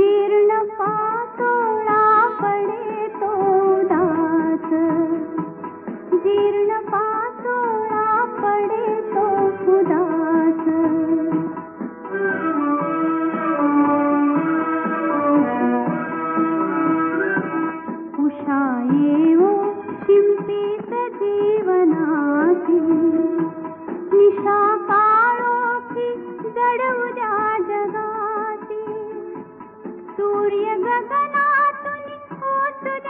जीर्ण पातोड़ा पड़े तो दास। जीर्ण पा पड़े तो उदास उषा ये वो सूर्य गगनातून ओतुद्या निखारा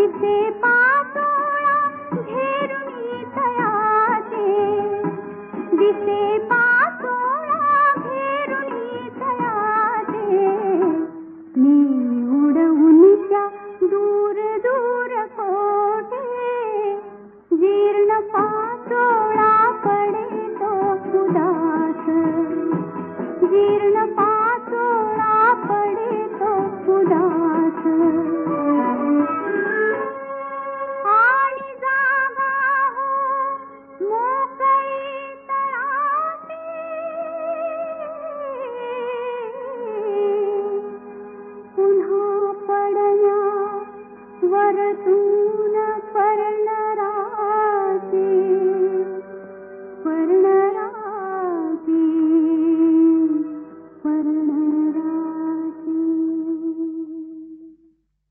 দিতে